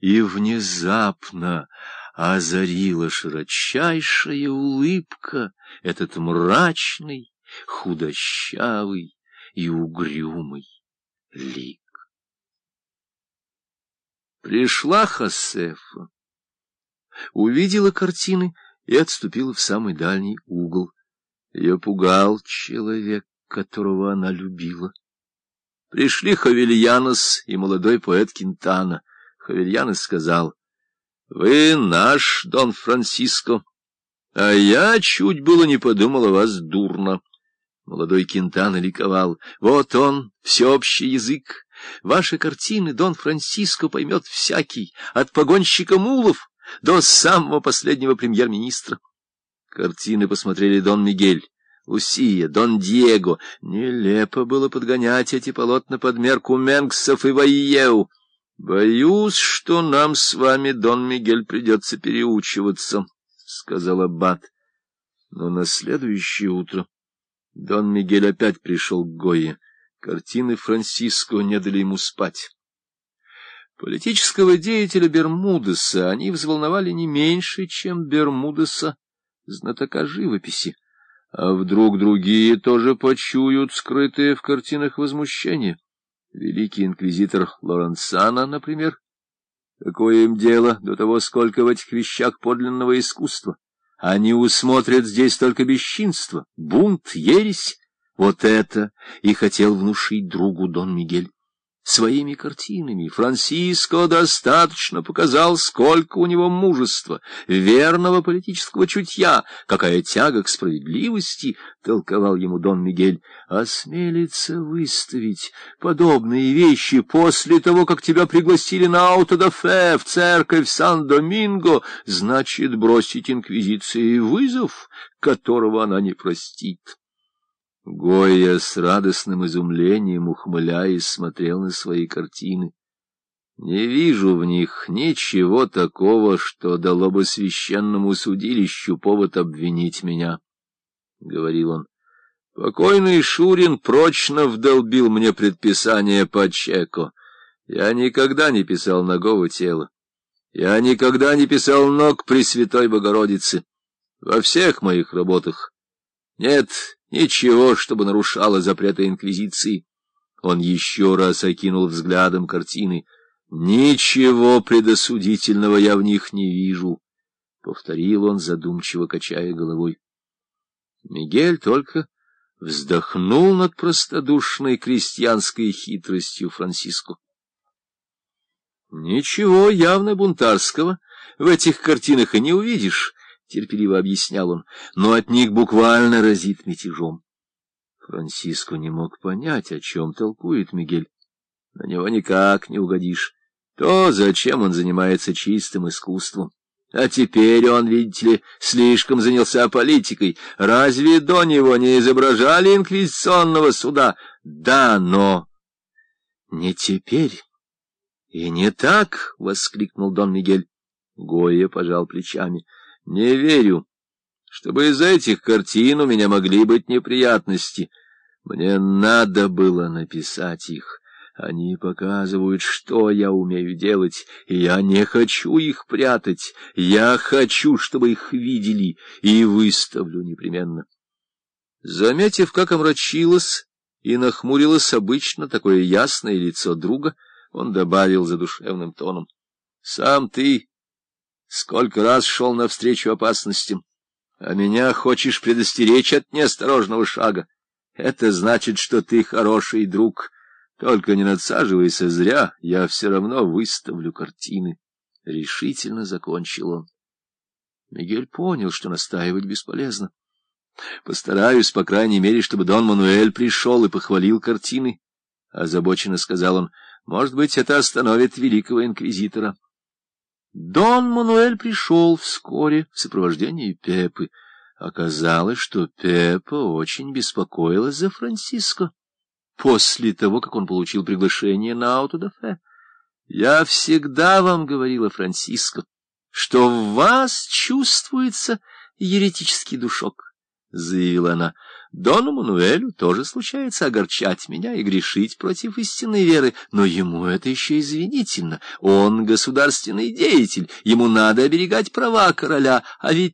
и внезапно озарила широчайшая улыбка этот мрачный, худощавый и угрюмый лик. Пришла Хосефа, увидела картины и отступила в самый дальний угол. Ее пугал человек, которого она любила. Пришли Хавельянос и молодой поэт Кинтана. Хавельянос сказал, — Вы наш, Дон Франциско, а я чуть было не подумал о вас дурно. Молодой Кинтана ликовал. Вот он, всеобщий язык. Ваши картины Дон Франциско поймет всякий, от погонщика мулов до самого последнего премьер-министра. Картины посмотрели Дон Мигель. Лусия, Дон Диего. Нелепо было подгонять эти полотна под мерку Менгсов и Вайеу. Боюсь, что нам с вами, Дон Мигель, придется переучиваться, — сказал Аббат. Но на следующее утро Дон Мигель опять пришел к Гойе. Картины Франсиско не дали ему спать. Политического деятеля Бермудеса они взволновали не меньше, чем Бермудеса, знатока живописи. А вдруг другие тоже почуют скрытые в картинах возмущение? Великий инквизитор Лоренцана, например? Какое им дело до того, сколько в этих вещах подлинного искусства? Они усмотрят здесь только бесчинство, бунт, ересь. Вот это и хотел внушить другу Дон Мигель. Своими картинами Франциско достаточно показал, сколько у него мужества, верного политического чутья, какая тяга к справедливости, — толковал ему Дон Мигель, — осмелится выставить подобные вещи после того, как тебя пригласили на аутодафе в церковь Сан-Доминго, значит бросить инквизиции вызов, которого она не простит. Гоя с радостным изумлением, ухмыляясь, смотрел на свои картины. Не вижу в них ничего такого, что дало бы священному судилищу повод обвинить меня, — говорил он. Покойный Шурин прочно вдолбил мне предписание по чеку. Я никогда не писал ногого тела. Я никогда не писал ног Пресвятой Богородицы. Во всех моих работах нет Ничего, чтобы нарушало запреты Инквизиции. Он еще раз окинул взглядом картины. Ничего предосудительного я в них не вижу, — повторил он, задумчиво качая головой. Мигель только вздохнул над простодушной крестьянской хитростью Франциско. Ничего явно бунтарского в этих картинах и не увидишь, — терпеливо объяснял он, — но от них буквально разит мятежом. Франциско не мог понять, о чем толкует Мигель. На него никак не угодишь. То, зачем он занимается чистым искусством. А теперь он, видите ли, слишком занялся политикой. Разве до него не изображали инквизиционного суда? Да, но... Не теперь. И не так, — воскликнул Дон Мигель. Гоя пожал плечами. Не верю, чтобы из этих картин у меня могли быть неприятности. Мне надо было написать их. Они показывают, что я умею делать, и я не хочу их прятать. Я хочу, чтобы их видели, и выставлю непременно. Заметив, как омрачилось и нахмурилось обычно такое ясное лицо друга, он добавил задушевным тоном. — Сам ты Сколько раз шел навстречу опасностям, а меня хочешь предостеречь от неосторожного шага. Это значит, что ты хороший друг. Только не надсаживайся зря, я все равно выставлю картины. Решительно закончил он. Мигель понял, что настаивать бесполезно. Постараюсь, по крайней мере, чтобы Дон Мануэль пришел и похвалил картины. Озабоченно сказал он, может быть, это остановит великого инквизитора. Дон Мануэль пришел вскоре в сопровождении Пепы. Оказалось, что Пепа очень беспокоилась за Франциско после того, как он получил приглашение на аутодафе. «Я всегда вам говорила, Франциско, что в вас чувствуется еретический душок. — заявила она. — Дону Мануэлю тоже случается огорчать меня и грешить против истинной веры, но ему это еще извинительно. Он государственный деятель, ему надо оберегать права короля, а ведь